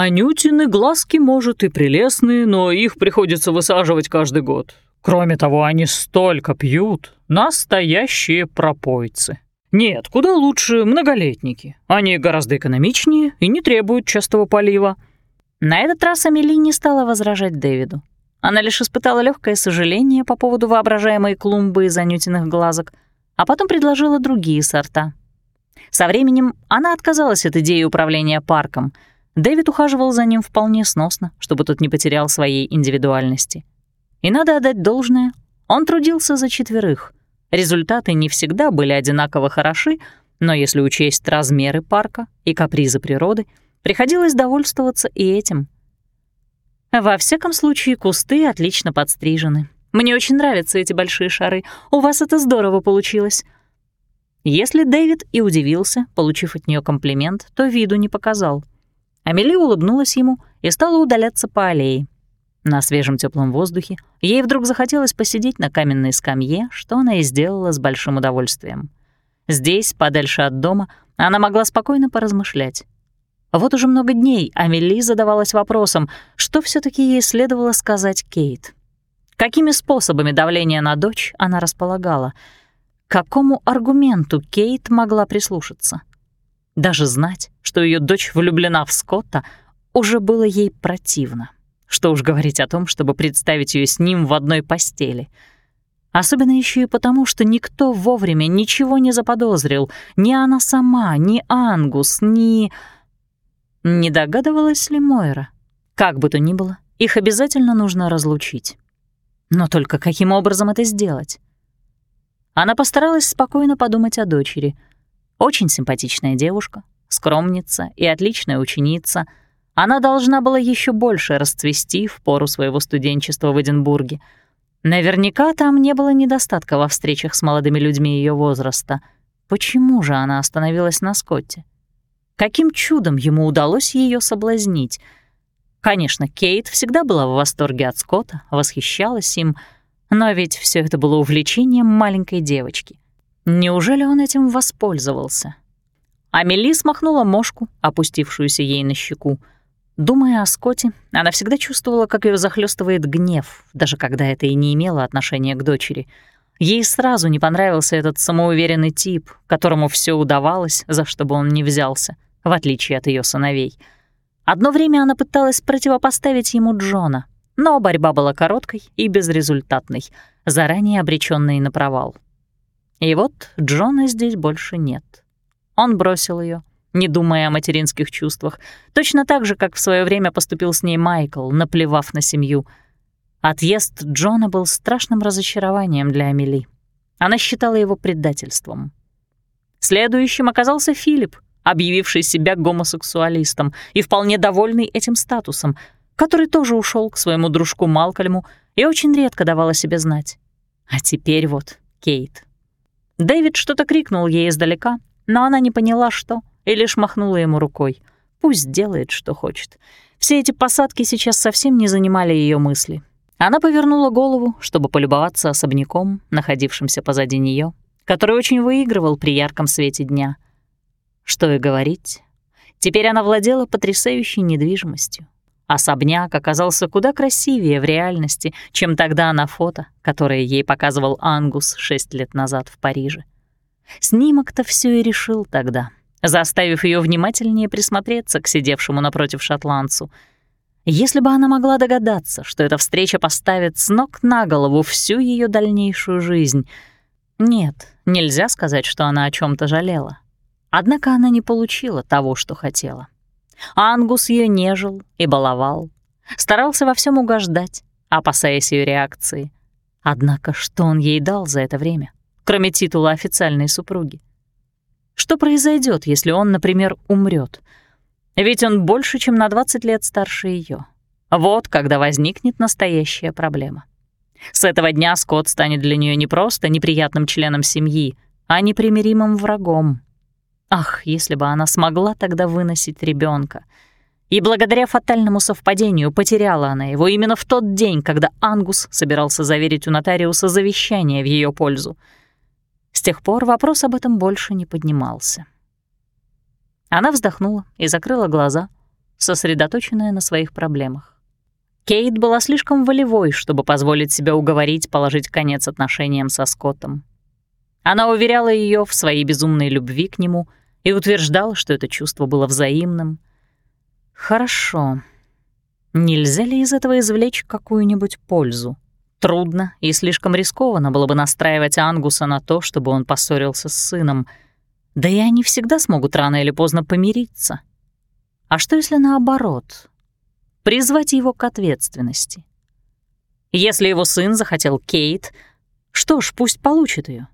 Анютины глазки, может, и прелестные, но их приходится высаживать каждый год. Кроме того, они столько пьют. Настоящие пропойцы. Нет, куда лучше многолетники. Они гораздо экономичнее и не требуют частого полива. На этот раз Амели не стала возражать Дэвиду. Она лишь испытала легкое сожаление по поводу воображаемой клумбы из анютиных глазок, а потом предложила другие сорта. Со временем она отказалась от идеи управления парком. Дэвид ухаживал за ним вполне сносно, чтобы тот не потерял своей индивидуальности. И надо отдать должное, он трудился за четверых. Результаты не всегда были одинаково хороши, но если учесть размеры парка и капризы природы, приходилось довольствоваться и этим. Во всяком случае, кусты отлично подстрижены. Мне очень нравятся эти большие шары. У вас это здорово получилось. Если Дэвид и удивился, получив от нее комплимент, то виду не показал. Амели улыбнулась ему и стала удаляться по аллее. На свежем теплом воздухе ей вдруг захотелось посидеть на каменной скамье, что она и сделала с большим удовольствием. Здесь, подальше от дома, она могла спокойно поразмышлять. Вот уже много дней Амели задавалась вопросом, что все таки ей следовало сказать Кейт. Какими способами давления на дочь она располагала? какому аргументу Кейт могла прислушаться? Даже знать, что ее дочь влюблена в Скотта, уже было ей противно. Что уж говорить о том, чтобы представить ее с ним в одной постели. Особенно еще и потому, что никто вовремя ничего не заподозрил. Ни она сама, ни Ангус, ни... Не догадывалась ли Мойра? Как бы то ни было, их обязательно нужно разлучить. Но только каким образом это сделать? Она постаралась спокойно подумать о дочери. Очень симпатичная девушка, скромница и отличная ученица — она должна была еще больше расцвести в пору своего студенчества в Эдинбурге. Наверняка там не было недостатка во встречах с молодыми людьми ее возраста. Почему же она остановилась на Скотте? Каким чудом ему удалось ее соблазнить? Конечно, Кейт всегда была в восторге от Скотта, восхищалась им, но ведь все это было увлечением маленькой девочки. Неужели он этим воспользовался? Амели смахнула мошку, опустившуюся ей на щеку — Думая о Скотте, она всегда чувствовала, как ее захлестывает гнев, даже когда это и не имело отношения к дочери. Ей сразу не понравился этот самоуверенный тип, которому все удавалось, за что бы он ни взялся, в отличие от ее сыновей. Одно время она пыталась противопоставить ему Джона, но борьба была короткой и безрезультатной, заранее обречённой на провал. И вот Джона здесь больше нет. Он бросил ее, не думая о материнских чувствах, точно так же, как в свое время поступил с ней Майкл, наплевав на семью. Отъезд Джона был страшным разочарованием для Амели. Она считала его предательством. Следующим оказался Филипп, объявивший себя гомосексуалистом и вполне довольный этим статусом, который тоже ушел к своему дружку Малкольму и очень редко давал о себе знать. А теперь вот Кейт. Дэвид что-то крикнул ей издалека, но она не поняла, что — и лишь махнула ему рукой. Пусть делает, что хочет. Все эти посадки сейчас совсем не занимали ее мысли. Она повернула голову, чтобы полюбоваться особняком, находившимся позади нее, который очень выигрывал при ярком свете дня. Что и говорить, теперь она владела потрясающей недвижимостью. Особняк оказался куда красивее в реальности, чем тогда на фото, которое ей показывал Ангус шесть лет назад в Париже. Снимок-то все и решил тогда — заставив ее внимательнее присмотреться к сидевшему напротив шотландцу. Если бы она могла догадаться, что эта встреча поставит с ног на голову всю ее дальнейшую жизнь. Нет, нельзя сказать, что она о чем то жалела. Однако она не получила того, что хотела. Ангус ее нежил и баловал, старался во всем угождать, опасаясь ее реакции. Однако что он ей дал за это время, кроме титула официальной супруги? Что произойдет, если он, например, умрет? Ведь он больше, чем на 20 лет старше ее. Вот когда возникнет настоящая проблема. С этого дня Скотт станет для нее не просто неприятным членом семьи, а непримиримым врагом. Ах, если бы она смогла тогда выносить ребенка. И благодаря фатальному совпадению потеряла она его именно в тот день, когда Ангус собирался заверить у нотариуса завещание в ее пользу — с тех пор вопрос об этом больше не поднимался. Она вздохнула и закрыла глаза, сосредоточенная на своих проблемах. Кейт была слишком волевой, чтобы позволить себе уговорить положить конец отношениям со Скоттом. Она уверяла ее в своей безумной любви к нему и утверждала, что это чувство было взаимным. Хорошо. Нельзя ли из этого извлечь какую-нибудь пользу? Трудно и слишком рискованно было бы настраивать Ангуса на то, чтобы он поссорился с сыном. Да и они всегда смогут рано или поздно помириться. А что если наоборот? Призвать его к ответственности. Если его сын захотел Кейт, что ж, пусть получит ее.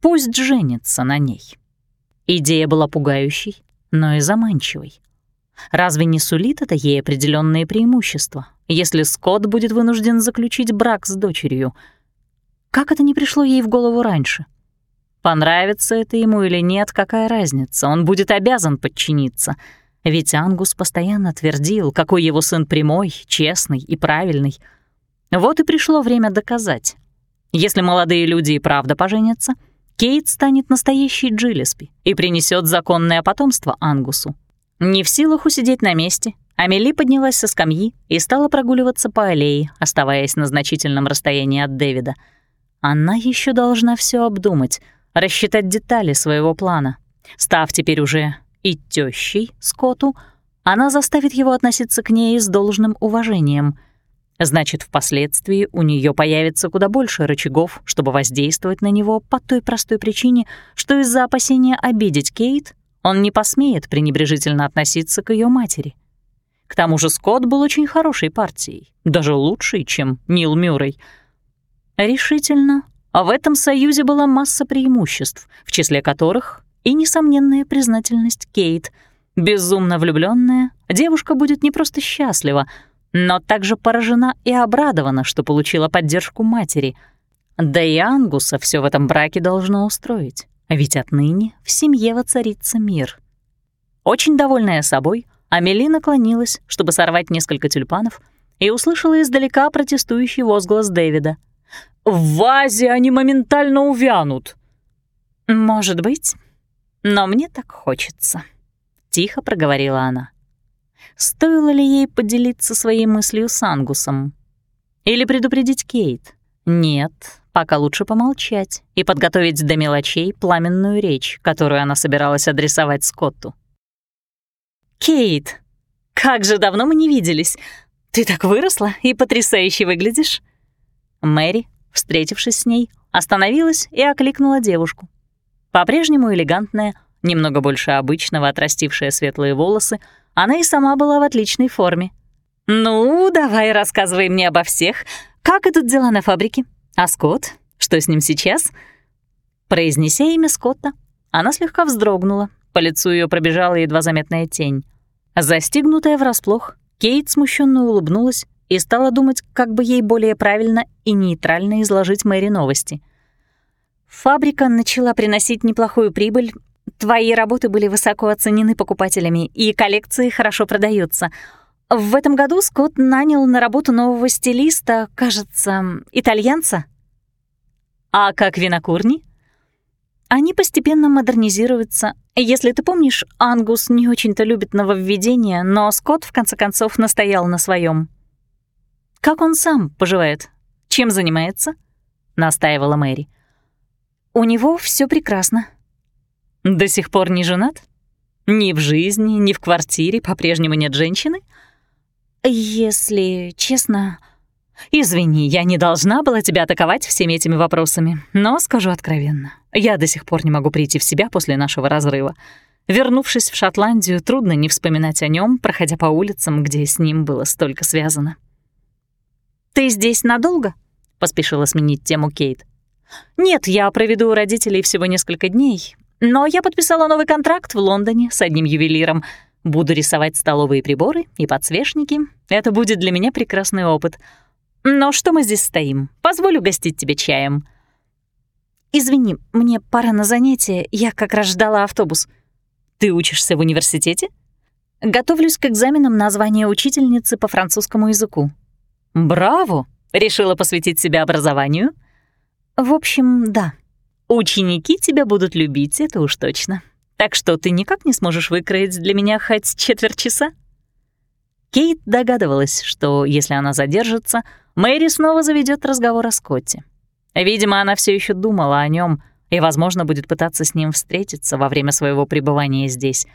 Пусть женится на ней. Идея была пугающей, но и заманчивой. Разве не сулит это ей определенные преимущества, если Скотт будет вынужден заключить брак с дочерью? Как это не пришло ей в голову раньше? Понравится это ему или нет, какая разница, он будет обязан подчиниться. Ведь Ангус постоянно твердил, какой его сын прямой, честный и правильный. Вот и пришло время доказать. Если молодые люди и правда поженятся — Кейт станет настоящей Джиллеспи и принесет законное потомство Ангусу. Не в силах усидеть на месте, Амели поднялась со скамьи и стала прогуливаться по аллее, оставаясь на значительном расстоянии от Дэвида. Она еще должна все обдумать, рассчитать детали своего плана. Став теперь уже и тещей Скотту, она заставит его относиться к ней с должным уважением — Значит, впоследствии у нее появится куда больше рычагов, чтобы воздействовать на него по той простой причине, что из-за опасения обидеть Кейт он не посмеет пренебрежительно относиться к ее матери. К тому же Скотт был очень хорошей партией, даже лучшей, чем Нил Мюррей. Решительно, а в этом союзе была масса преимуществ, в числе которых и несомненная признательность Кейт. Безумно влюбленная, девушка будет не просто счастлива, но также поражена и обрадована, что получила поддержку матери. Да и Ангуса все в этом браке должно устроить, ведь отныне в семье воцарится мир. Очень довольная собой, Амели наклонилась, чтобы сорвать несколько тюльпанов, и услышала издалека протестующий возглас Дэвида. «В вазе они моментально увянут!» «Может быть, но мне так хочется», — тихо проговорила она. Стоило ли ей поделиться своей мыслью с Ангусом? Или предупредить Кейт? Нет, пока лучше помолчать и подготовить до мелочей пламенную речь, которую она собиралась адресовать Скотту. «Кейт, как же давно мы не виделись! Ты так выросла и потрясающе выглядишь!» Мэри, встретившись с ней, остановилась и окликнула девушку. По-прежнему элегантная, немного больше обычного отрастившая светлые волосы, она и сама была в отличной форме. «Ну, давай рассказывай мне обо всех. Как идут дела на фабрике? А Скотт? Что с ним сейчас?» Произнеся имя Скотта, она слегка вздрогнула. По лицу ее пробежала едва заметная тень. Застигнутая врасплох, Кейт смущенно улыбнулась и стала думать, как бы ей более правильно и нейтрально изложить Мэри новости. Фабрика начала приносить неплохую прибыль, Твои работы были высоко оценены покупателями, и коллекции хорошо продаются. В этом году Скотт нанял на работу нового стилиста, кажется, итальянца. А как винокурни? Они постепенно модернизируются. Если ты помнишь, Ангус не очень-то любит нововведения, но Скотт в конце концов настоял на своем. Как он сам поживает? Чем занимается? настаивала Мэри. У него все прекрасно, до сих пор не женат? Ни в жизни, ни в квартире по-прежнему нет женщины? Если честно... Извини, я не должна была тебя атаковать всеми этими вопросами, но скажу откровенно. Я до сих пор не могу прийти в себя после нашего разрыва. Вернувшись в Шотландию, трудно не вспоминать о нем, проходя по улицам, где с ним было столько связано. «Ты здесь надолго?» — поспешила сменить тему Кейт. «Нет, я проведу у родителей всего несколько дней, но я подписала новый контракт в Лондоне с одним ювелиром. Буду рисовать столовые приборы и подсвечники. Это будет для меня прекрасный опыт. Но что мы здесь стоим? Позволю гостить тебе чаем. Извини, мне пора на занятие, я как раз ждала автобус. Ты учишься в университете? Готовлюсь к экзаменам на звание учительницы по французскому языку. Браво! Решила посвятить себя образованию? В общем, да. Ученики тебя будут любить, это уж точно. Так что ты никак не сможешь выкроить для меня хоть четверть часа? Кейт догадывалась, что если она задержится, Мэри снова заведет разговор о Скотте. Видимо, она все еще думала о нем и, возможно, будет пытаться с ним встретиться во время своего пребывания здесь.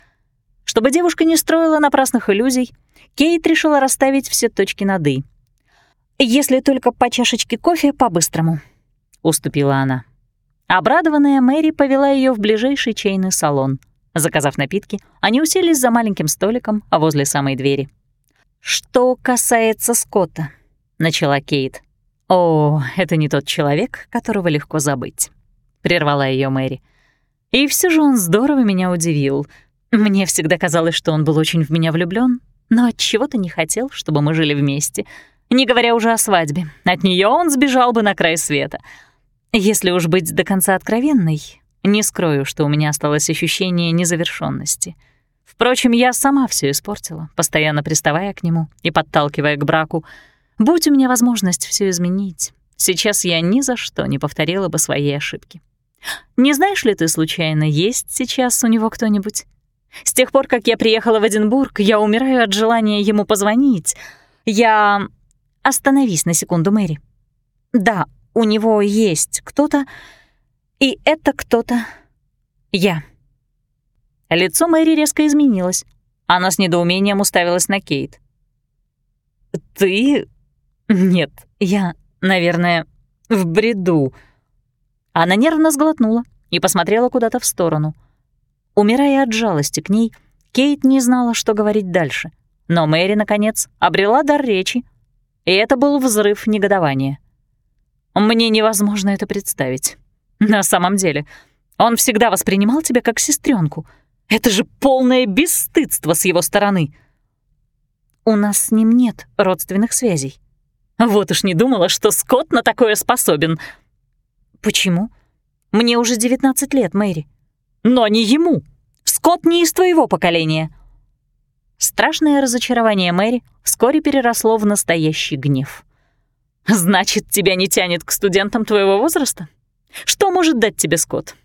Чтобы девушка не строила напрасных иллюзий, Кейт решила расставить все точки над «и». «Если только по чашечке кофе по-быстрому», — уступила она. Обрадованная Мэри повела ее в ближайший чайный салон. Заказав напитки, они уселись за маленьким столиком возле самой двери. «Что касается Скотта», — начала Кейт. «О, это не тот человек, которого легко забыть», — прервала ее Мэри. «И все же он здорово меня удивил. Мне всегда казалось, что он был очень в меня влюблен, но от чего то не хотел, чтобы мы жили вместе, не говоря уже о свадьбе. От нее он сбежал бы на край света. Если уж быть до конца откровенной, не скрою, что у меня осталось ощущение незавершенности. Впрочем, я сама все испортила, постоянно приставая к нему и подталкивая к браку. Будь у меня возможность все изменить, сейчас я ни за что не повторила бы своей ошибки. Не знаешь ли ты, случайно, есть сейчас у него кто-нибудь? С тех пор, как я приехала в Эдинбург, я умираю от желания ему позвонить. Я... Остановись на секунду, Мэри. Да, у него есть кто-то, и это кто-то я. Лицо Мэри резко изменилось. Она с недоумением уставилась на Кейт. «Ты? Нет, я, наверное, в бреду». Она нервно сглотнула и посмотрела куда-то в сторону. Умирая от жалости к ней, Кейт не знала, что говорить дальше. Но Мэри, наконец, обрела дар речи, и это был взрыв негодования. Мне невозможно это представить. На самом деле, он всегда воспринимал тебя как сестренку. Это же полное бесстыдство с его стороны. У нас с ним нет родственных связей. Вот уж не думала, что Скотт на такое способен. Почему? Мне уже 19 лет, Мэри. Но не ему. Скотт не из твоего поколения. Страшное разочарование Мэри вскоре переросло в настоящий гнев. «Значит, тебя не тянет к студентам твоего возраста? Что может дать тебе Скотт?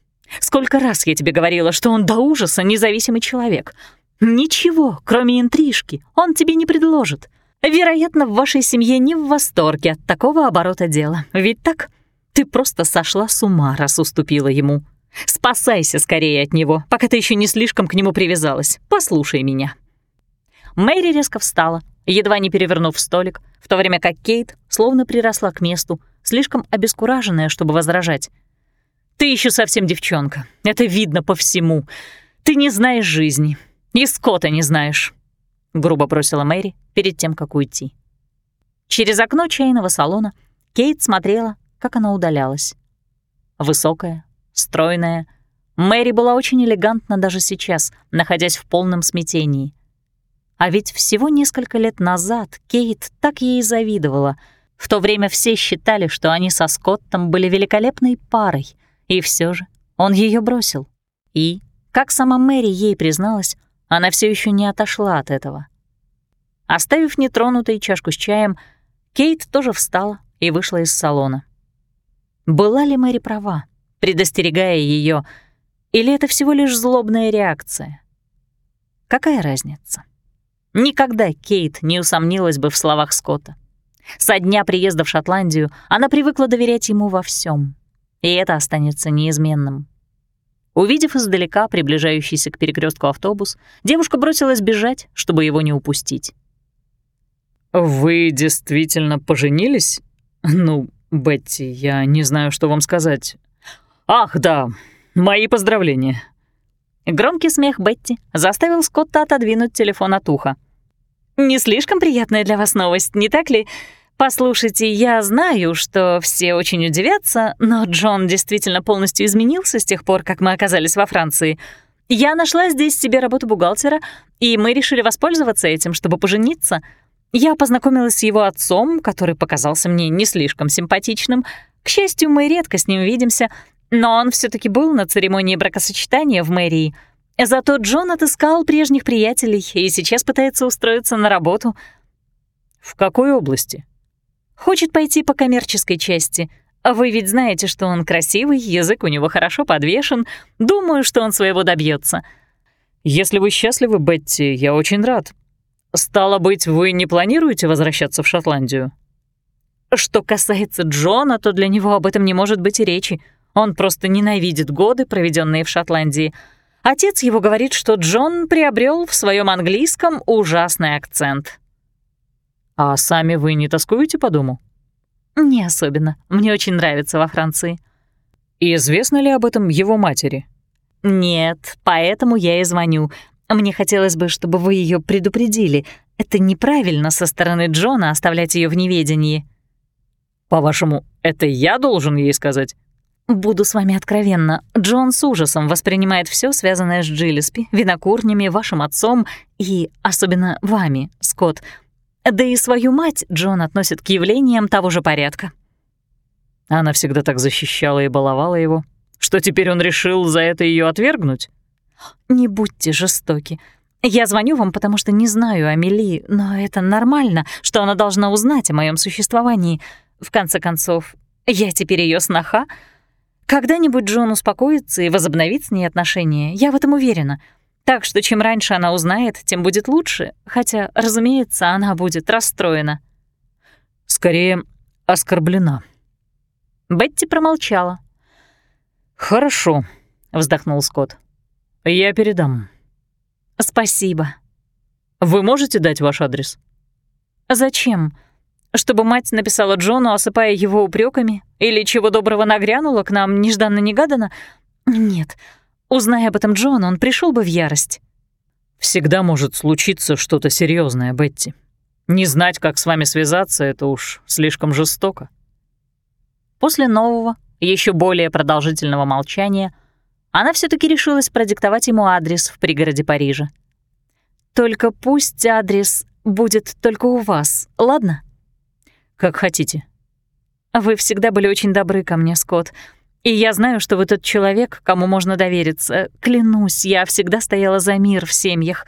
Сколько раз я тебе говорила, что он до ужаса независимый человек. Ничего, кроме интрижки, он тебе не предложит. Вероятно, в вашей семье не в восторге от такого оборота дела. Ведь так? Ты просто сошла с ума, раз уступила ему. Спасайся скорее от него, пока ты еще не слишком к нему привязалась. Послушай меня». Мэри резко встала, едва не перевернув столик, в то время как Кейт словно приросла к месту, слишком обескураженная, чтобы возражать. «Ты еще совсем девчонка. Это видно по всему. Ты не знаешь жизни. И Скотта не знаешь», — грубо бросила Мэри перед тем, как уйти. Через окно чайного салона Кейт смотрела, как она удалялась. Высокая, стройная, Мэри была очень элегантна даже сейчас, находясь в полном смятении. А ведь всего несколько лет назад Кейт так ей завидовала. В то время все считали, что они со Скоттом были великолепной парой, и все же он ее бросил. И, как сама Мэри ей призналась, она все еще не отошла от этого. Оставив нетронутой чашку с чаем, Кейт тоже встала и вышла из салона. Была ли Мэри права, предостерегая ее, или это всего лишь злобная реакция? Какая разница? Никогда Кейт не усомнилась бы в словах Скотта. Со дня приезда в Шотландию она привыкла доверять ему во всем, и это останется неизменным. Увидев издалека приближающийся к перекрестку автобус, девушка бросилась бежать, чтобы его не упустить. «Вы действительно поженились? Ну, Бетти, я не знаю, что вам сказать. Ах, да, мои поздравления. Громкий смех Бетти заставил Скотта отодвинуть телефон от уха. «Не слишком приятная для вас новость, не так ли? Послушайте, я знаю, что все очень удивятся, но Джон действительно полностью изменился с тех пор, как мы оказались во Франции. Я нашла здесь себе работу бухгалтера, и мы решили воспользоваться этим, чтобы пожениться. Я познакомилась с его отцом, который показался мне не слишком симпатичным. К счастью, мы редко с ним видимся, но он все таки был на церемонии бракосочетания в мэрии. Зато Джон отыскал прежних приятелей и сейчас пытается устроиться на работу. В какой области? Хочет пойти по коммерческой части. Вы ведь знаете, что он красивый, язык у него хорошо подвешен. Думаю, что он своего добьется. Если вы счастливы, Бетти, я очень рад. «Стало быть, вы не планируете возвращаться в Шотландию?» Что касается Джона, то для него об этом не может быть и речи. Он просто ненавидит годы, проведенные в Шотландии. Отец его говорит, что Джон приобрел в своем английском ужасный акцент. «А сами вы не тоскуете по дому?» «Не особенно. Мне очень нравится во Франции». И известно ли об этом его матери? «Нет, поэтому я и звоню. Мне хотелось бы, чтобы вы ее предупредили. Это неправильно со стороны Джона оставлять ее в неведении». «По-вашему, это я должен ей сказать?» «Буду с вами откровенна. Джон с ужасом воспринимает все, связанное с Джиллиспи, винокурнями, вашим отцом и особенно вами, Скотт. Да и свою мать Джон относит к явлениям того же порядка». Она всегда так защищала и баловала его, что теперь он решил за это ее отвергнуть? «Не будьте жестоки. Я звоню вам, потому что не знаю Амели, но это нормально, что она должна узнать о моем существовании. В конце концов, я теперь ее сноха. Когда-нибудь Джон успокоится и возобновит с ней отношения, я в этом уверена. Так что чем раньше она узнает, тем будет лучше, хотя, разумеется, она будет расстроена». «Скорее, оскорблена». Бетти промолчала. «Хорошо», — вздохнул Скотт. «Я передам». «Спасибо». «Вы можете дать ваш адрес?» «Зачем? Чтобы мать написала Джону, осыпая его упреками, Или чего доброго нагрянула к нам нежданно-негаданно? Нет. Узная об этом Джон, он пришел бы в ярость». «Всегда может случиться что-то серьезное, Бетти. Не знать, как с вами связаться, это уж слишком жестоко». После нового, еще более продолжительного молчания, она все таки решилась продиктовать ему адрес в пригороде Парижа. «Только пусть адрес будет только у вас, ладно?» «Как хотите». «Вы всегда были очень добры ко мне, Скотт, и я знаю, что вы тот человек, кому можно довериться. Клянусь, я всегда стояла за мир в семьях.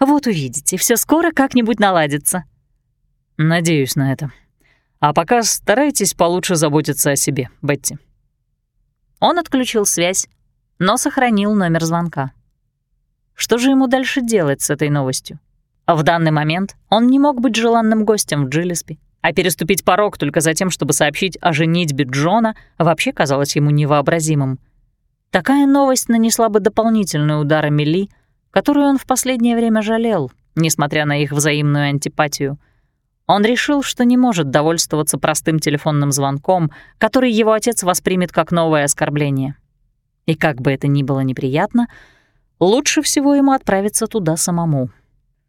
Вот увидите, все скоро как-нибудь наладится». «Надеюсь на это. А пока старайтесь получше заботиться о себе, Бетти». Он отключил связь, но сохранил номер звонка. Что же ему дальше делать с этой новостью? В данный момент он не мог быть желанным гостем в Джилиспи, а переступить порог только за тем, чтобы сообщить о женитьбе Джона, вообще казалось ему невообразимым. Такая новость нанесла бы дополнительный удар Амели, которую он в последнее время жалел, несмотря на их взаимную антипатию. Он решил, что не может довольствоваться простым телефонным звонком, который его отец воспримет как новое оскорбление. И как бы это ни было неприятно, лучше всего ему отправиться туда самому.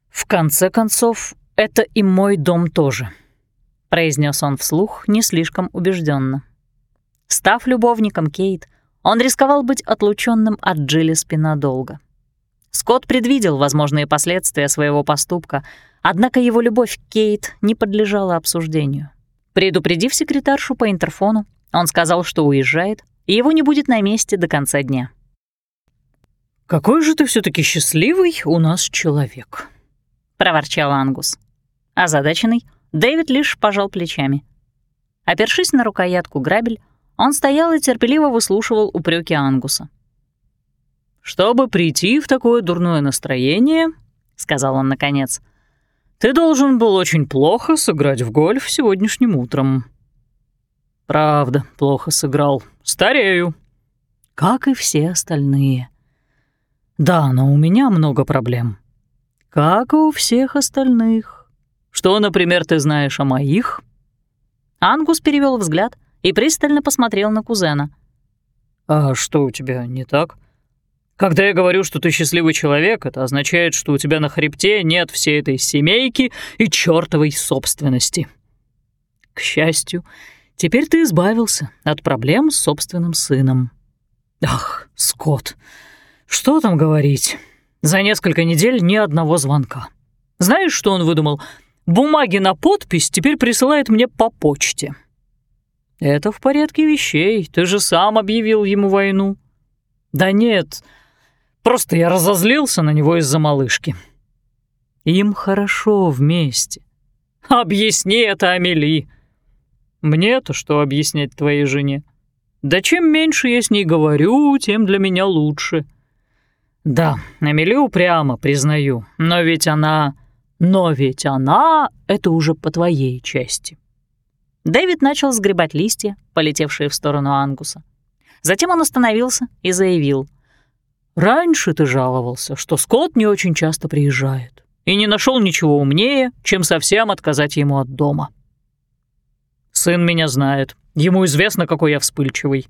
«В конце концов, это и мой дом тоже», — произнес он вслух не слишком убежденно. Став любовником Кейт, он рисковал быть отлученным от Джиллиспи надолго. Скотт предвидел возможные последствия своего поступка — Однако его любовь к Кейт не подлежала обсуждению. Предупредив секретаршу по интерфону, он сказал, что уезжает, и его не будет на месте до конца дня. «Какой же ты все таки счастливый у нас человек», — проворчал Ангус. Озадаченный, Дэвид лишь пожал плечами. Опершись на рукоятку грабель, он стоял и терпеливо выслушивал упреки Ангуса. «Чтобы прийти в такое дурное настроение», — сказал он наконец, ты должен был очень плохо сыграть в гольф сегодняшним утром. Правда, плохо сыграл. Старею. Как и все остальные. Да, но у меня много проблем. Как и у всех остальных. Что, например, ты знаешь о моих? Ангус перевел взгляд и пристально посмотрел на кузена. «А что у тебя не так?» Когда я говорю, что ты счастливый человек, это означает, что у тебя на хребте нет всей этой семейки и чёртовой собственности. К счастью, теперь ты избавился от проблем с собственным сыном. Ах, Скотт, что там говорить? За несколько недель ни одного звонка. Знаешь, что он выдумал? Бумаги на подпись теперь присылает мне по почте. Это в порядке вещей, ты же сам объявил ему войну. Да нет, Просто я разозлился на него из-за малышки. Им хорошо вместе. Объясни это Амели. Мне-то что объяснять твоей жене? Да чем меньше я с ней говорю, тем для меня лучше. Да, Амели упрямо, признаю, но ведь она Но ведь она — это уже по твоей части. Дэвид начал сгребать листья, полетевшие в сторону Ангуса. Затем он остановился и заявил. «Раньше ты жаловался, что Скотт не очень часто приезжает, и не нашел ничего умнее, чем совсем отказать ему от дома. Сын меня знает, ему известно, какой я вспыльчивый.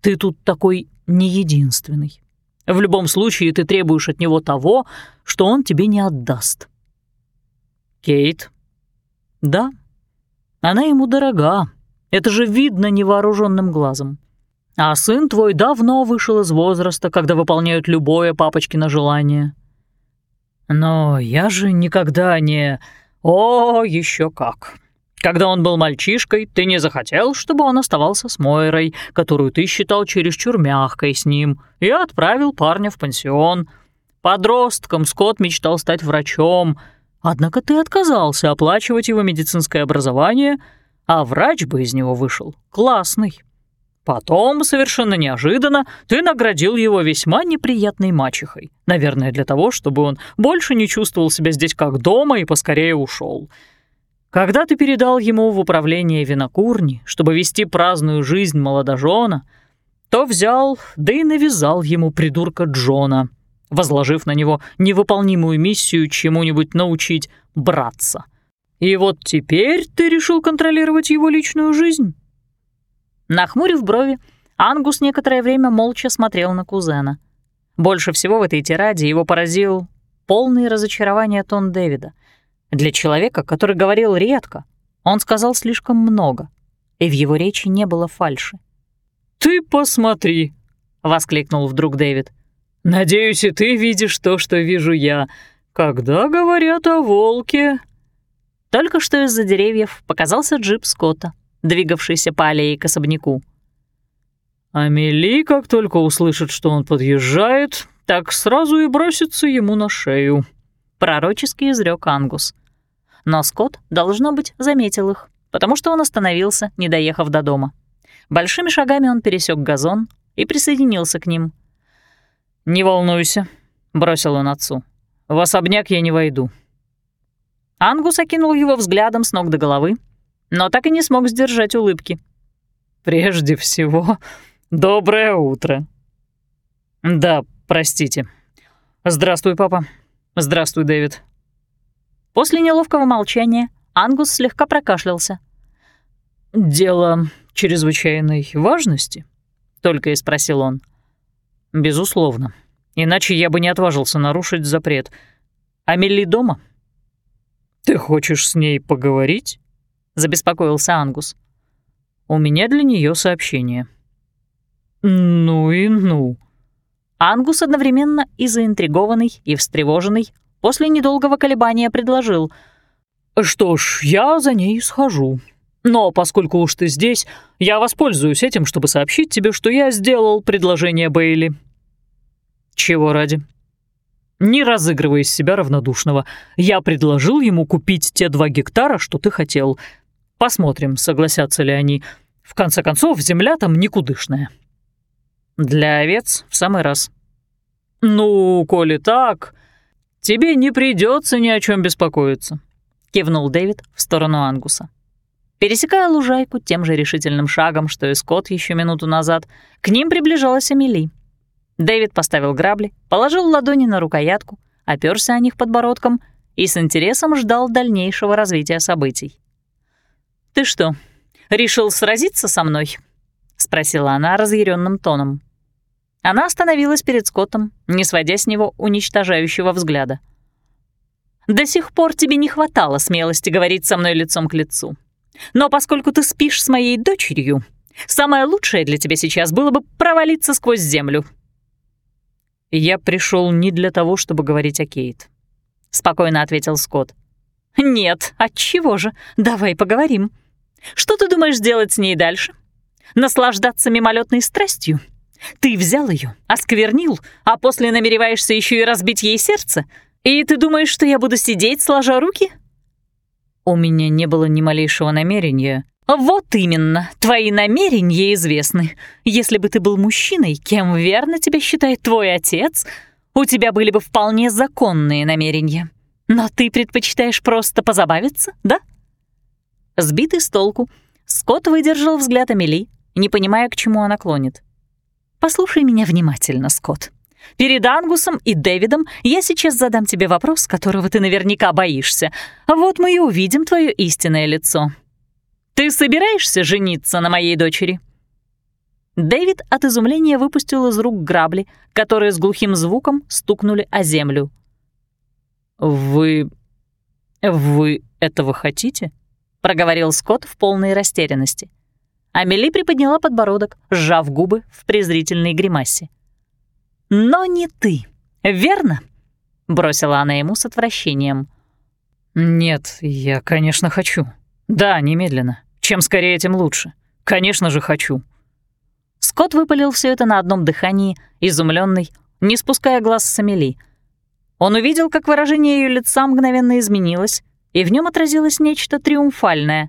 Ты тут такой не единственный. В любом случае ты требуешь от него того, что он тебе не отдаст. Кейт? Да, она ему дорога. Это же видно невооруженным глазом. А сын твой давно вышел из возраста, когда выполняют любое папочкино желание. Но я же никогда не... О, еще как. Когда он был мальчишкой, ты не захотел, чтобы он оставался с Мойрой, которую ты считал чересчур мягкой с ним, и отправил парня в пансион. Подростком Скотт мечтал стать врачом — Однако ты отказался оплачивать его медицинское образование, а врач бы из него вышел классный. Потом, совершенно неожиданно, ты наградил его весьма неприятной мачехой. Наверное, для того, чтобы он больше не чувствовал себя здесь как дома и поскорее ушел. Когда ты передал ему в управление винокурни, чтобы вести праздную жизнь молодожена, то взял, да и навязал ему придурка Джона — возложив на него невыполнимую миссию чему-нибудь научить браться. И вот теперь ты решил контролировать его личную жизнь?» Нахмурив брови, Ангус некоторое время молча смотрел на кузена. Больше всего в этой тираде его поразил полный разочарование тон Дэвида. Для человека, который говорил редко, он сказал слишком много, и в его речи не было фальши. «Ты посмотри!» — воскликнул вдруг Дэвид. Надеюсь, и ты видишь то, что вижу я. Когда говорят о волке...» Только что из-за деревьев показался джип Скотта, двигавшийся по аллее к особняку. Амели, как только услышит, что он подъезжает, так сразу и бросится ему на шею. Пророчески изрек Ангус. Но Скотт, должно быть, заметил их, потому что он остановился, не доехав до дома. Большими шагами он пересек газон и присоединился к ним — «Не волнуйся», — бросил он отцу. «В особняк я не войду». Ангус окинул его взглядом с ног до головы, но так и не смог сдержать улыбки. «Прежде всего, доброе утро». «Да, простите. Здравствуй, папа. Здравствуй, Дэвид». После неловкого молчания Ангус слегка прокашлялся. «Дело чрезвычайной важности?» — только и спросил он. — «Безусловно. Иначе я бы не отважился нарушить запрет. Амели дома?» «Ты хочешь с ней поговорить?» — забеспокоился Ангус. «У меня для нее сообщение». «Ну и ну». Ангус одновременно и заинтригованный, и встревоженный, после недолгого колебания предложил. «Что ж, я за ней схожу. Но поскольку уж ты здесь, я воспользуюсь этим, чтобы сообщить тебе, что я сделал предложение Бейли. Чего ради? Не разыгрывая из себя равнодушного, я предложил ему купить те два гектара, что ты хотел. Посмотрим, согласятся ли они. В конце концов, земля там никудышная. Для овец в самый раз. Ну, коли так, тебе не придется ни о чем беспокоиться, кивнул Дэвид в сторону Ангуса. Пересекая лужайку тем же решительным шагом, что и Скотт еще минуту назад, к ним приближалась Эмили — Дэвид поставил грабли, положил ладони на рукоятку, оперся о них подбородком и с интересом ждал дальнейшего развития событий. «Ты что, решил сразиться со мной?» — спросила она разъяренным тоном. Она остановилась перед Скоттом, не сводя с него уничтожающего взгляда. «До сих пор тебе не хватало смелости говорить со мной лицом к лицу. Но поскольку ты спишь с моей дочерью, самое лучшее для тебя сейчас было бы провалиться сквозь землю «Я пришел не для того, чтобы говорить о Кейт», — спокойно ответил Скотт. «Нет, отчего же? Давай поговорим. Что ты думаешь делать с ней дальше? Наслаждаться мимолетной страстью? Ты взял ее, осквернил, а после намереваешься еще и разбить ей сердце? И ты думаешь, что я буду сидеть, сложа руки?» У меня не было ни малейшего намерения «Вот именно, твои намерения известны. Если бы ты был мужчиной, кем верно тебя считает твой отец, у тебя были бы вполне законные намерения. Но ты предпочитаешь просто позабавиться, да? Сбитый с толку, Скотт выдержал взгляд Амели, не понимая, к чему она клонит. «Послушай меня внимательно, Скотт. Перед Ангусом и Дэвидом я сейчас задам тебе вопрос, которого ты наверняка боишься. Вот мы и увидим твое истинное лицо. Ты собираешься жениться на моей дочери?» Дэвид от изумления выпустил из рук грабли, которые с глухим звуком стукнули о землю. «Вы... вы этого хотите?» — проговорил Скотт в полной растерянности. Амели приподняла подбородок, сжав губы в презрительной гримасе. «Но не ты, верно?» — бросила она ему с отвращением. «Нет, я, конечно, хочу. Да, немедленно. Чем скорее, тем лучше. Конечно же, хочу». Скотт выпалил все это на одном дыхании, изумленный, не спуская глаз с Амели. Он увидел, как выражение ее лица мгновенно изменилось, и в нем отразилось нечто триумфальное.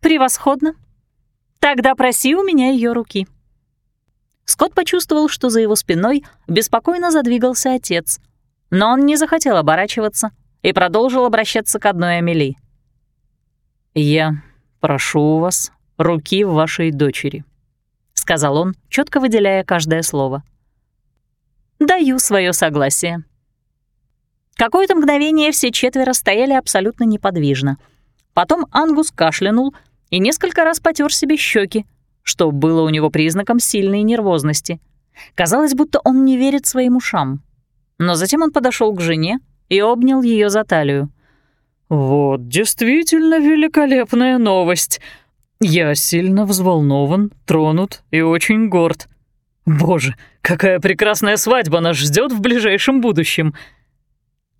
«Превосходно. Тогда проси у меня ее руки». Скотт почувствовал, что за его спиной беспокойно задвигался отец, но он не захотел оборачиваться и продолжил обращаться к одной Амели. «Я прошу у вас руки вашей дочери» сказал он, четко выделяя каждое слово. «Даю свое согласие». Какое-то мгновение все четверо стояли абсолютно неподвижно. Потом Ангус кашлянул и несколько раз потер себе щеки, что было у него признаком сильной нервозности. Казалось, будто он не верит своим ушам. Но затем он подошел к жене и обнял ее за талию. «Вот действительно великолепная новость. Я сильно взволнован, тронут и очень горд. Боже, какая прекрасная свадьба нас ждет в ближайшем будущем.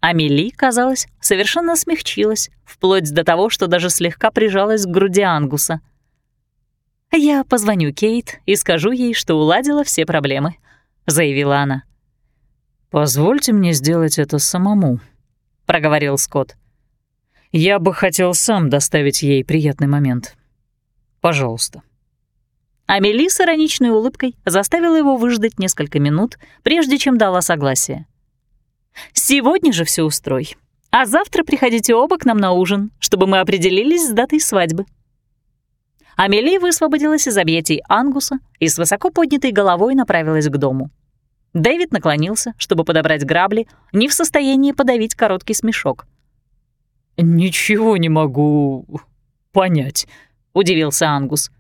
Амели, казалось, совершенно смягчилась, вплоть до того, что даже слегка прижалась к груди Ангуса. «Я позвоню Кейт и скажу ей, что уладила все проблемы», — заявила она. «Позвольте мне сделать это самому», — проговорил Скотт. «Я бы хотел сам доставить ей приятный момент». Пожалуйста». Амели с ироничной улыбкой заставила его выждать несколько минут, прежде чем дала согласие. «Сегодня же все устрой, а завтра приходите оба к нам на ужин, чтобы мы определились с датой свадьбы». Амели высвободилась из объятий Ангуса и с высоко поднятой головой направилась к дому. Дэвид наклонился, чтобы подобрать грабли, не в состоянии подавить короткий смешок. «Ничего не могу понять», — удивился Ангус.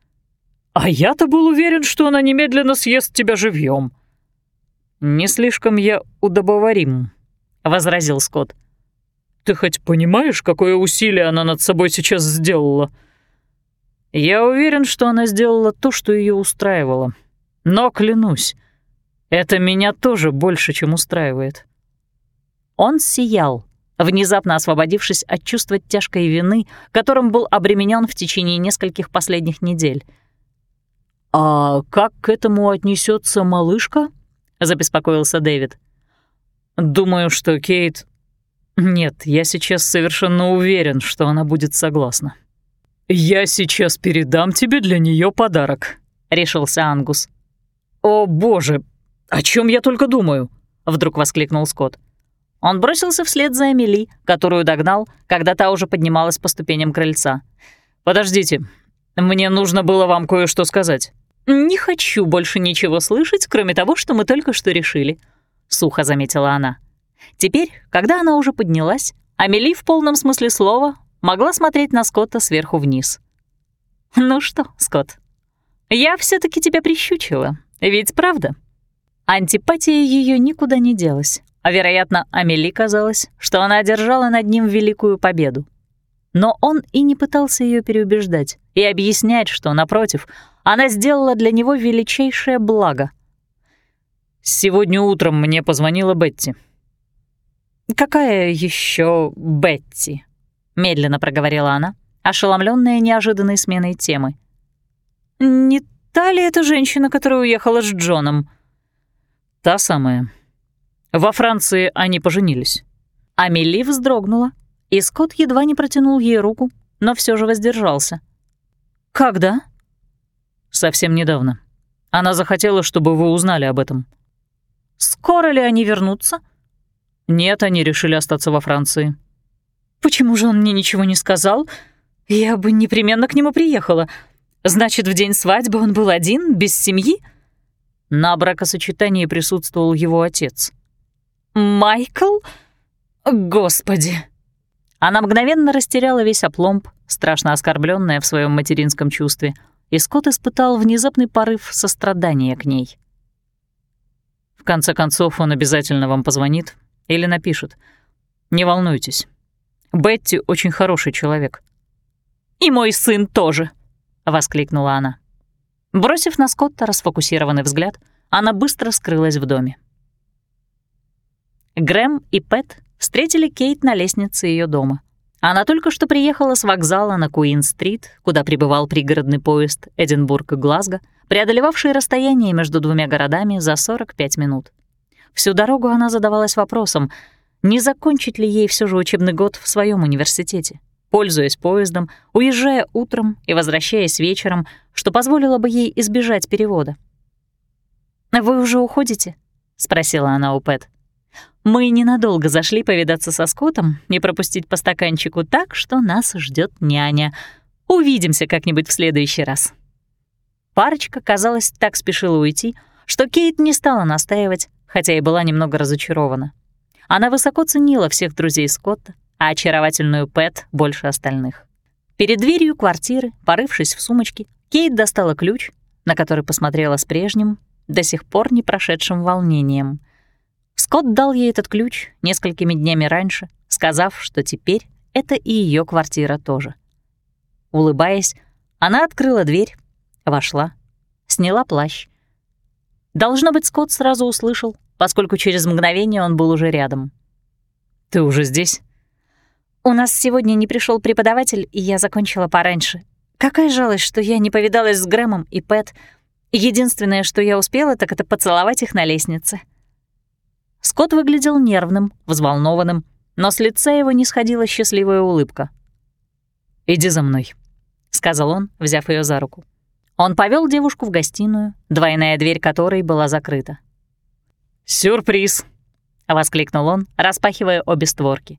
«А я-то был уверен, что она немедленно съест тебя живьем. «Не слишком я удобоварим», — возразил Скотт. «Ты хоть понимаешь, какое усилие она над собой сейчас сделала?» «Я уверен, что она сделала то, что ее устраивало. Но клянусь, это меня тоже больше, чем устраивает». Он сиял, внезапно освободившись от чувства тяжкой вины, которым был обременен в течение нескольких последних недель. «А как к этому отнесется малышка?» — забеспокоился Дэвид. «Думаю, что Кейт...» «Нет, я сейчас совершенно уверен, что она будет согласна». «Я сейчас передам тебе для нее подарок», — решился Ангус. «О, боже, о чем я только думаю!» — вдруг воскликнул Скотт. Он бросился вслед за Эмили, которую догнал, когда та уже поднималась по ступеням крыльца. «Подождите, мне нужно было вам кое-что сказать». «Не хочу больше ничего слышать, кроме того, что мы только что решили», — сухо заметила она. Теперь, когда она уже поднялась, Амели в полном смысле слова могла смотреть на Скотта сверху вниз. «Ну что, Скотт, я все таки тебя прищучила, ведь правда?» Антипатия ее никуда не делась. А, вероятно, Амели казалось, что она одержала над ним великую победу. Но он и не пытался ее переубеждать и объяснять, что, напротив, она сделала для него величайшее благо. «Сегодня утром мне позвонила Бетти». «Какая еще Бетти?» — медленно проговорила она, ошеломленная неожиданной сменой темы. «Не та ли эта женщина, которая уехала с Джоном?» «Та самая», во Франции они поженились. Амели вздрогнула, и Скотт едва не протянул ей руку, но все же воздержался. «Когда?» «Совсем недавно. Она захотела, чтобы вы узнали об этом». «Скоро ли они вернутся?» Нет, они решили остаться во Франции. Почему же он мне ничего не сказал? Я бы непременно к нему приехала. Значит, в день свадьбы он был один, без семьи? На бракосочетании присутствовал его отец. Майкл? Господи! Она мгновенно растеряла весь опломб, страшно оскорбленная в своем материнском чувстве, и Скотт испытал внезапный порыв сострадания к ней. Конце концов, он обязательно вам позвонит или напишет. Не волнуйтесь. Бетти очень хороший человек. «И мой сын тоже!» — воскликнула она. Бросив на Скотта расфокусированный взгляд, она быстро скрылась в доме. Грэм и Пэт встретили Кейт на лестнице ее дома. Она только что приехала с вокзала на Куин-стрит, куда прибывал пригородный поезд Эдинбург и Глазго, преодолевавший расстояние между двумя городами за 45 минут. Всю дорогу она задавалась вопросом, не закончить ли ей все же учебный год в своем университете, пользуясь поездом, уезжая утром и возвращаясь вечером, что позволило бы ей избежать перевода. «Вы уже уходите?» — спросила она у Пэт. Мы ненадолго зашли повидаться со Скоттом и пропустить по стаканчику так, что нас ждет няня. Увидимся как-нибудь в следующий раз. Парочка, казалось, так спешила уйти, что Кейт не стала настаивать, хотя и была немного разочарована. Она высоко ценила всех друзей Скотта, а очаровательную Пэт больше остальных. Перед дверью квартиры, порывшись в сумочке, Кейт достала ключ, на который посмотрела с прежним, до сих пор не прошедшим волнением — Скотт дал ей этот ключ несколькими днями раньше, сказав, что теперь это и ее квартира тоже. Улыбаясь, она открыла дверь, вошла, сняла плащ. Должно быть, Скотт сразу услышал, поскольку через мгновение он был уже рядом. «Ты уже здесь?» «У нас сегодня не пришел преподаватель, и я закончила пораньше. Какая жалость, что я не повидалась с Грэмом и Пэт. Единственное, что я успела, так это поцеловать их на лестнице». Скотт выглядел нервным, взволнованным, но с лица его не сходила счастливая улыбка. «Иди за мной», — сказал он, взяв ее за руку. Он повел девушку в гостиную, двойная дверь которой была закрыта. «Сюрприз!» — воскликнул он, распахивая обе створки.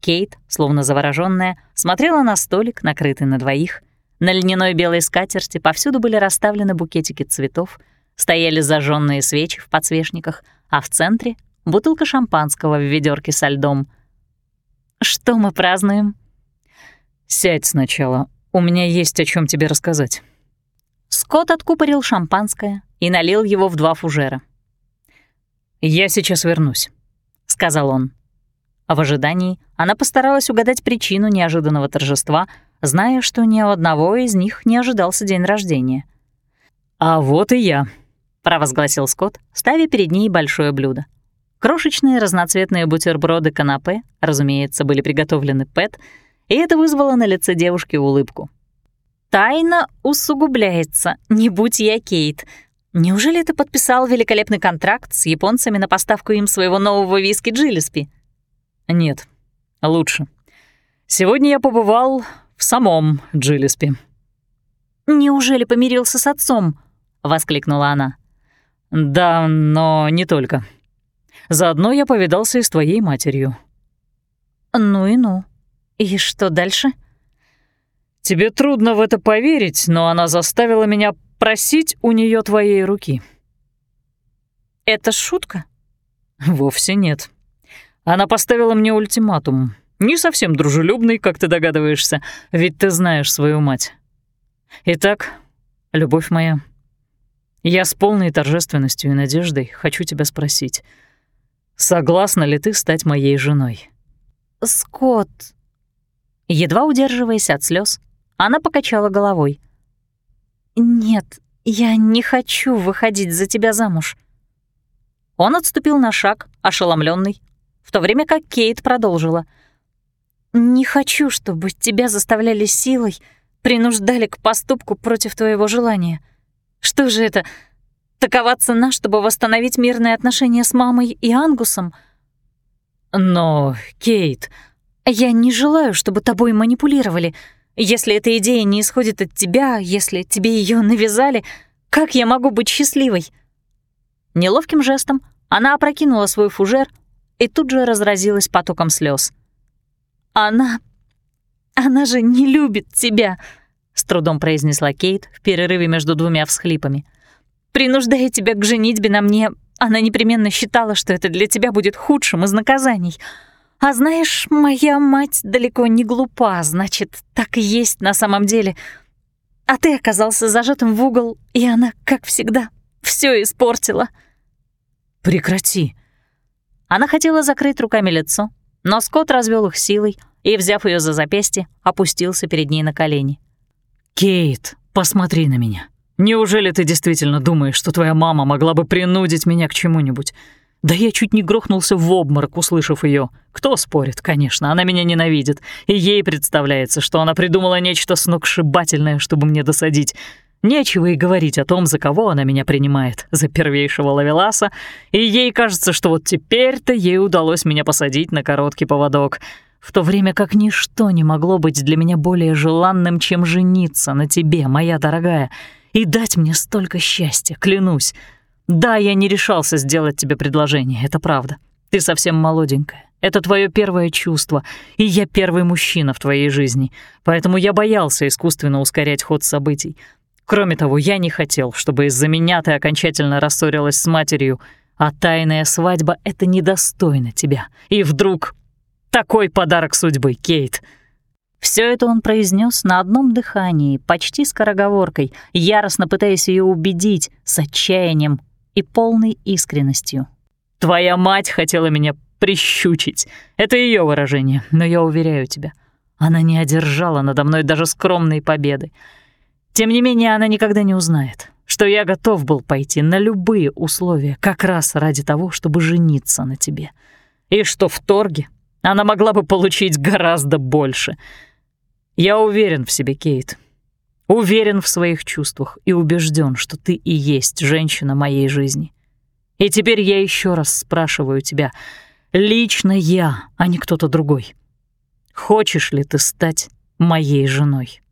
Кейт, словно заворожённая, смотрела на столик, накрытый на двоих. На льняной белой скатерти повсюду были расставлены букетики цветов, стояли зажженные свечи в подсвечниках — а в центре — бутылка шампанского в ведерке со льдом. «Что мы празднуем?» «Сядь сначала, у меня есть о чем тебе рассказать». Скотт откупорил шампанское и налил его в два фужера. «Я сейчас вернусь», — сказал он. А в ожидании она постаралась угадать причину неожиданного торжества, зная, что ни у одного из них не ожидался день рождения. «А вот и я», — провозгласил Скотт, ставя перед ней большое блюдо. Крошечные разноцветные бутерброды канапе, разумеется, были приготовлены Пэт, и это вызвало на лице девушки улыбку. «Тайна усугубляется, не будь я Кейт. Неужели ты подписал великолепный контракт с японцами на поставку им своего нового виски Джиллиспи?» «Нет, лучше. Сегодня я побывал в самом Джиллиспи». «Неужели помирился с отцом?» — воскликнула она. «Да, но не только. Заодно я повидался и с твоей матерью». «Ну и ну. И что дальше?» «Тебе трудно в это поверить, но она заставила меня просить у нее твоей руки». «Это шутка?» «Вовсе нет. Она поставила мне ультиматум. Не совсем дружелюбный, как ты догадываешься, ведь ты знаешь свою мать. Итак, любовь моя, я с полной торжественностью и надеждой хочу тебя спросить, согласна ли ты стать моей женой? Скотт. Едва удерживаясь от слез, она покачала головой. Нет, я не хочу выходить за тебя замуж. Он отступил на шаг, ошеломленный, в то время как Кейт продолжила. «Не хочу, чтобы тебя заставляли силой, принуждали к поступку против твоего желания. Что же это? Такова цена, чтобы восстановить мирные отношения с мамой и Ангусом? Но, Кейт... Я не желаю, чтобы тобой манипулировали. Если эта идея не исходит от тебя, если тебе ее навязали, как я могу быть счастливой? Неловким жестом она опрокинула свой фужер и тут же разразилась потоком слез. «Она... она же не любит тебя!» — с трудом произнесла Кейт в перерыве между двумя всхлипами. «Принуждая тебя к женитьбе на мне, она непременно считала, что это для тебя будет худшим из наказаний. А знаешь, моя мать далеко не глупа, значит, так и есть на самом деле. А ты оказался зажатым в угол, и она, как всегда, все испортила». «Прекрати!» Она хотела закрыть руками лицо, но Скотт развел их силой и, взяв ее за запястье, опустился перед ней на колени. «Кейт, посмотри на меня. Неужели ты действительно думаешь, что твоя мама могла бы принудить меня к чему-нибудь? Да я чуть не грохнулся в обморок, услышав ее. Кто спорит, конечно, она меня ненавидит, и ей представляется, что она придумала нечто сногсшибательное, чтобы мне досадить. Нечего и говорить о том, за кого она меня принимает, за первейшего лавеласа, и ей кажется, что вот теперь-то ей удалось меня посадить на короткий поводок, в то время как ничто не могло быть для меня более желанным, чем жениться на тебе, моя дорогая, и дать мне столько счастья, клянусь. Да, я не решался сделать тебе предложение, это правда. Ты совсем молоденькая. Это твое первое чувство, и я первый мужчина в твоей жизни, поэтому я боялся искусственно ускорять ход событий. Кроме того, я не хотел, чтобы из-за меня ты окончательно рассорилась с матерью, а тайная свадьба — это недостойно тебя. И вдруг такой подарок судьбы, Кейт!» Все это он произнес на одном дыхании, почти скороговоркой, яростно пытаясь ее убедить с отчаянием и полной искренностью. «Твоя мать хотела меня прищучить. Это ее выражение, но я уверяю тебя, она не одержала надо мной даже скромной победы. Тем не менее, она никогда не узнает, что я готов был пойти на любые условия как раз ради того, чтобы жениться на тебе. И что в торге она могла бы получить гораздо больше. Я уверен в себе, Кейт. Уверен в своих чувствах и убежден, что ты и есть женщина моей жизни. И теперь я еще раз спрашиваю тебя, лично я, а не кто-то другой, хочешь ли ты стать моей женой?»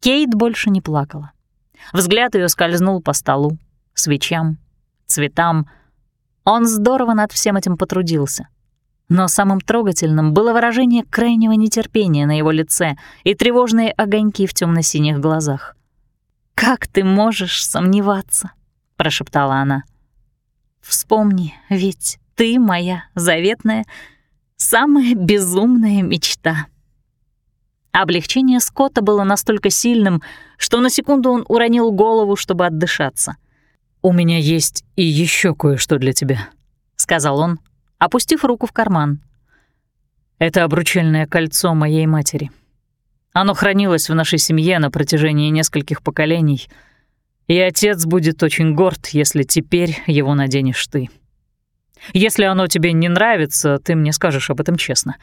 Кейт больше не плакала. Взгляд ее скользнул по столу, свечам, цветам. Он здорово над всем этим потрудился. Но самым трогательным было выражение крайнего нетерпения на его лице и тревожные огоньки в темно синих глазах. «Как ты можешь сомневаться?» — прошептала она. «Вспомни, ведь ты моя заветная, самая безумная мечта». Облегчение Скотта было настолько сильным, что на секунду он уронил голову, чтобы отдышаться. «У меня есть и еще кое-что для тебя», — сказал он, опустив руку в карман. «Это обручальное кольцо моей матери. Оно хранилось в нашей семье на протяжении нескольких поколений, и отец будет очень горд, если теперь его наденешь ты. Если оно тебе не нравится, ты мне скажешь об этом честно».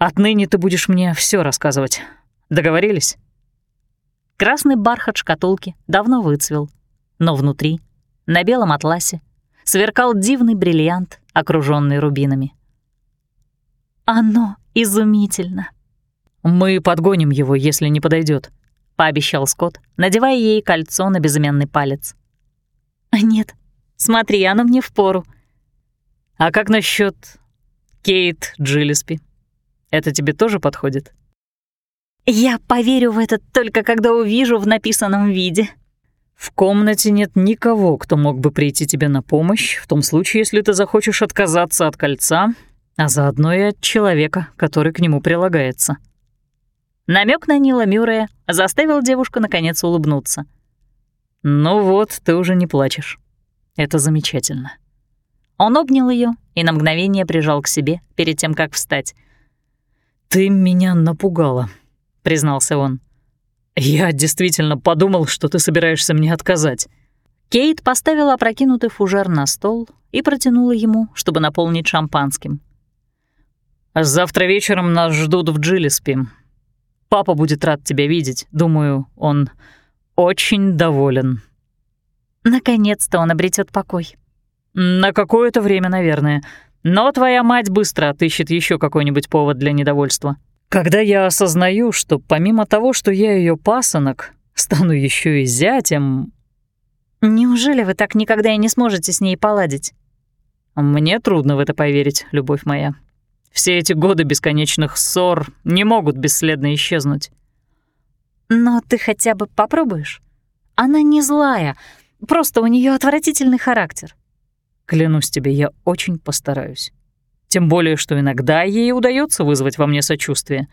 Отныне ты будешь мне все рассказывать. Договорились?» Красный бархат шкатулки давно выцвел, но внутри, на белом атласе, сверкал дивный бриллиант, окруженный рубинами. «Оно изумительно!» «Мы подгоним его, если не подойдет, пообещал Скотт, надевая ей кольцо на безымянный палец. «Нет, смотри, оно мне впору». «А как насчет Кейт Джиллиспи?» Это тебе тоже подходит? Я поверю в это только когда увижу в написанном виде. В комнате нет никого, кто мог бы прийти тебе на помощь, в том случае, если ты захочешь отказаться от кольца, а заодно и от человека, который к нему прилагается. Намек на Нила Мюррея заставил девушку наконец улыбнуться. «Ну вот, ты уже не плачешь. Это замечательно». Он обнял ее и на мгновение прижал к себе перед тем, как встать — «Ты меня напугала», — признался он. «Я действительно подумал, что ты собираешься мне отказать». Кейт поставила опрокинутый фужер на стол и протянула ему, чтобы наполнить шампанским. «Завтра вечером нас ждут в Джилиспи. Папа будет рад тебя видеть. Думаю, он очень доволен». «Наконец-то он обретет покой». «На какое-то время, наверное. Но твоя мать быстро отыщет еще какой-нибудь повод для недовольства. Когда я осознаю, что помимо того, что я ее пасынок, стану еще и зятем... Неужели вы так никогда и не сможете с ней поладить? Мне трудно в это поверить, любовь моя. Все эти годы бесконечных ссор не могут бесследно исчезнуть. Но ты хотя бы попробуешь? Она не злая, просто у нее отвратительный характер. Клянусь тебе, я очень постараюсь. Тем более, что иногда ей удается вызвать во мне сочувствие.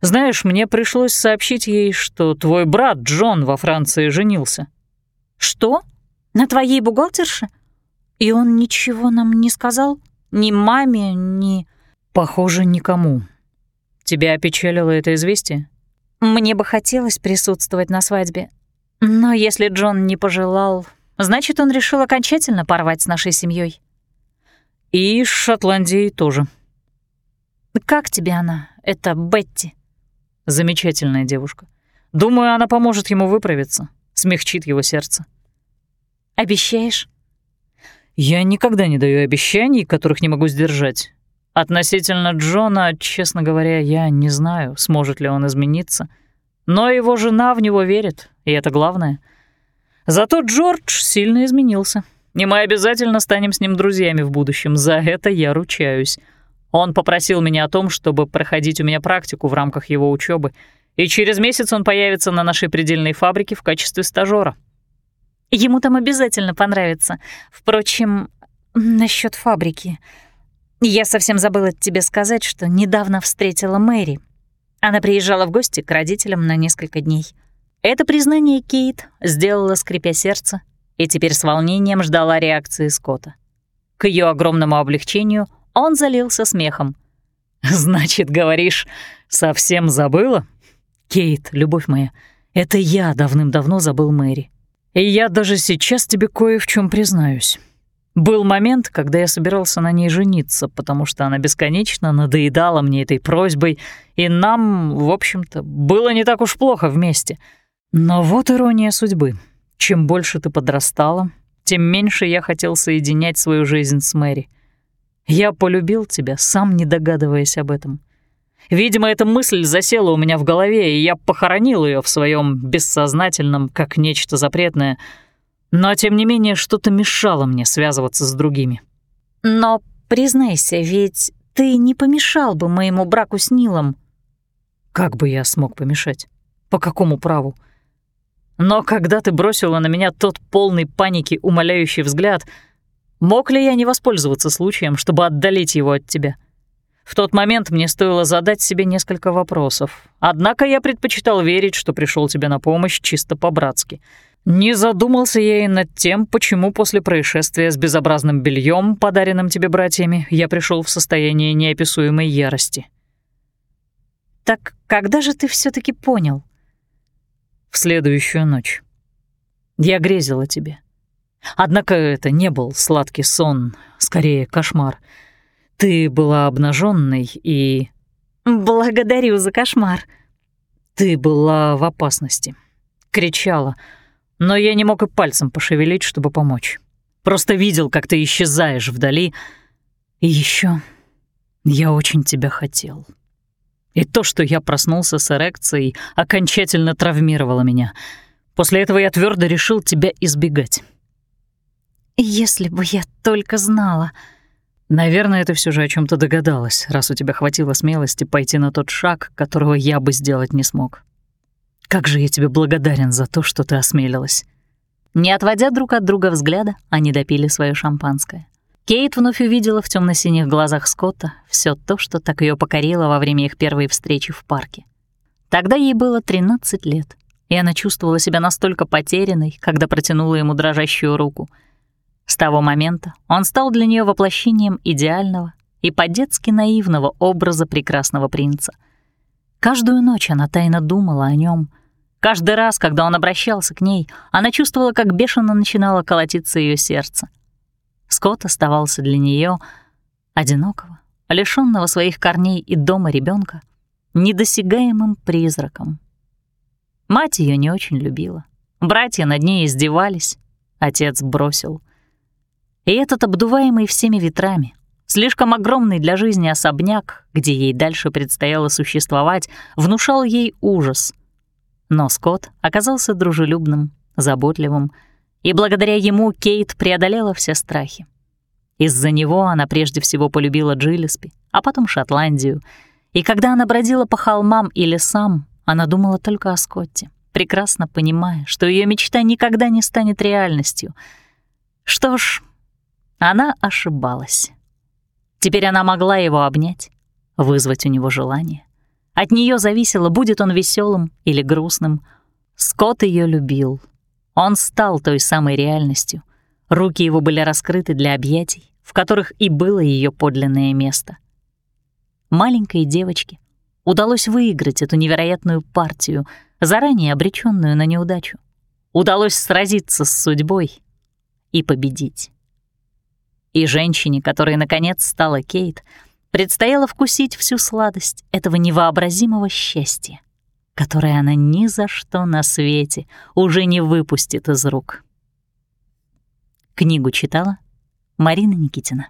Знаешь, мне пришлось сообщить ей, что твой брат Джон во Франции женился. Что? На твоей бухгалтерше? И он ничего нам не сказал? Ни маме, ни... Похоже, никому. Тебя опечалило это известие? Мне бы хотелось присутствовать на свадьбе. Но если Джон не пожелал, значит, он решил окончательно порвать с нашей семьей. И с Шотландией тоже. Как тебе она, это Бетти? Замечательная девушка. Думаю, она поможет ему выправиться, смягчит его сердце. Обещаешь? Я никогда не даю обещаний, которых не могу сдержать. Относительно Джона, честно говоря, я не знаю, сможет ли он измениться. Но его жена в него верит, и это главное. Зато Джордж сильно изменился. И мы обязательно станем с ним друзьями в будущем, за это я ручаюсь. Он попросил меня о том, чтобы проходить у меня практику в рамках его учебы, и через месяц он появится на нашей предельной фабрике в качестве стажера. Ему там обязательно понравится. Впрочем, насчет фабрики. Я совсем забыла тебе сказать, что недавно встретила Мэри. Она приезжала в гости к родителям на несколько дней. Это признание Кейт сделала, скрипя сердце, и теперь с волнением ждала реакции Скотта. К ее огромному облегчению он залился смехом. «Значит, говоришь, совсем забыла?» «Кейт, любовь моя, это я давным-давно забыл Мэри. И я даже сейчас тебе кое в чем признаюсь. Был момент, когда я собирался на ней жениться, потому что она бесконечно надоедала мне этой просьбой, и нам, в общем-то, было не так уж плохо вместе. Но вот ирония судьбы. Чем больше ты подрастала, тем меньше я хотел соединять свою жизнь с Мэри. Я полюбил тебя, сам не догадываясь об этом. Видимо, эта мысль засела у меня в голове, и я похоронил ее в своем бессознательном, как нечто запретное — но, тем не менее, что-то мешало мне связываться с другими. Но, признайся, ведь ты не помешал бы моему браку с Нилом. Как бы я смог помешать? По какому праву? Но когда ты бросила на меня тот полный паники умоляющий взгляд, мог ли я не воспользоваться случаем, чтобы отдалить его от тебя? В тот момент мне стоило задать себе несколько вопросов. Однако я предпочитал верить, что пришел тебе на помощь чисто по-братски — не задумался я и над тем, почему после происшествия с безобразным бельем, подаренным тебе братьями, я пришел в состояние неописуемой ярости. Так когда же ты все таки понял? В следующую ночь. Я грезил о тебе. Однако это не был сладкий сон, скорее кошмар. Ты была обнаженной и... Благодарю за кошмар. Ты была в опасности. Кричала — но я не мог и пальцем пошевелить, чтобы помочь. Просто видел, как ты исчезаешь вдали. И еще я очень тебя хотел. И то, что я проснулся с эрекцией, окончательно травмировало меня. После этого я твердо решил тебя избегать. Если бы я только знала. Наверное, ты все же о чем то догадалась, раз у тебя хватило смелости пойти на тот шаг, которого я бы сделать не смог. Как же я тебе благодарен за то, что ты осмелилась». Не отводя друг от друга взгляда, они допили свое шампанское. Кейт вновь увидела в темно синих глазах Скотта все то, что так ее покорило во время их первой встречи в парке. Тогда ей было 13 лет, и она чувствовала себя настолько потерянной, когда протянула ему дрожащую руку. С того момента он стал для нее воплощением идеального и по-детски наивного образа прекрасного принца. Каждую ночь она тайно думала о нем — Каждый раз, когда он обращался к ней, она чувствовала, как бешено начинало колотиться ее сердце. Скотт оставался для нее одинокого, лишенного своих корней и дома ребенка, недосягаемым призраком. Мать ее не очень любила. Братья над ней издевались, отец бросил. И этот обдуваемый всеми ветрами, слишком огромный для жизни особняк, где ей дальше предстояло существовать, внушал ей ужас — но Скотт оказался дружелюбным, заботливым, и благодаря ему Кейт преодолела все страхи. Из-за него она прежде всего полюбила Джилеспи, а потом Шотландию. И когда она бродила по холмам и лесам, она думала только о Скотте, прекрасно понимая, что ее мечта никогда не станет реальностью. Что ж, она ошибалась. Теперь она могла его обнять, вызвать у него желание. От нее зависело, будет он веселым или грустным. Скотт ее любил. Он стал той самой реальностью. Руки его были раскрыты для объятий, в которых и было ее подлинное место. Маленькой девочке удалось выиграть эту невероятную партию, заранее обреченную на неудачу. Удалось сразиться с судьбой и победить. И женщине, которой наконец стала Кейт, предстояло вкусить всю сладость этого невообразимого счастья, которое она ни за что на свете уже не выпустит из рук. Книгу читала Марина Никитина.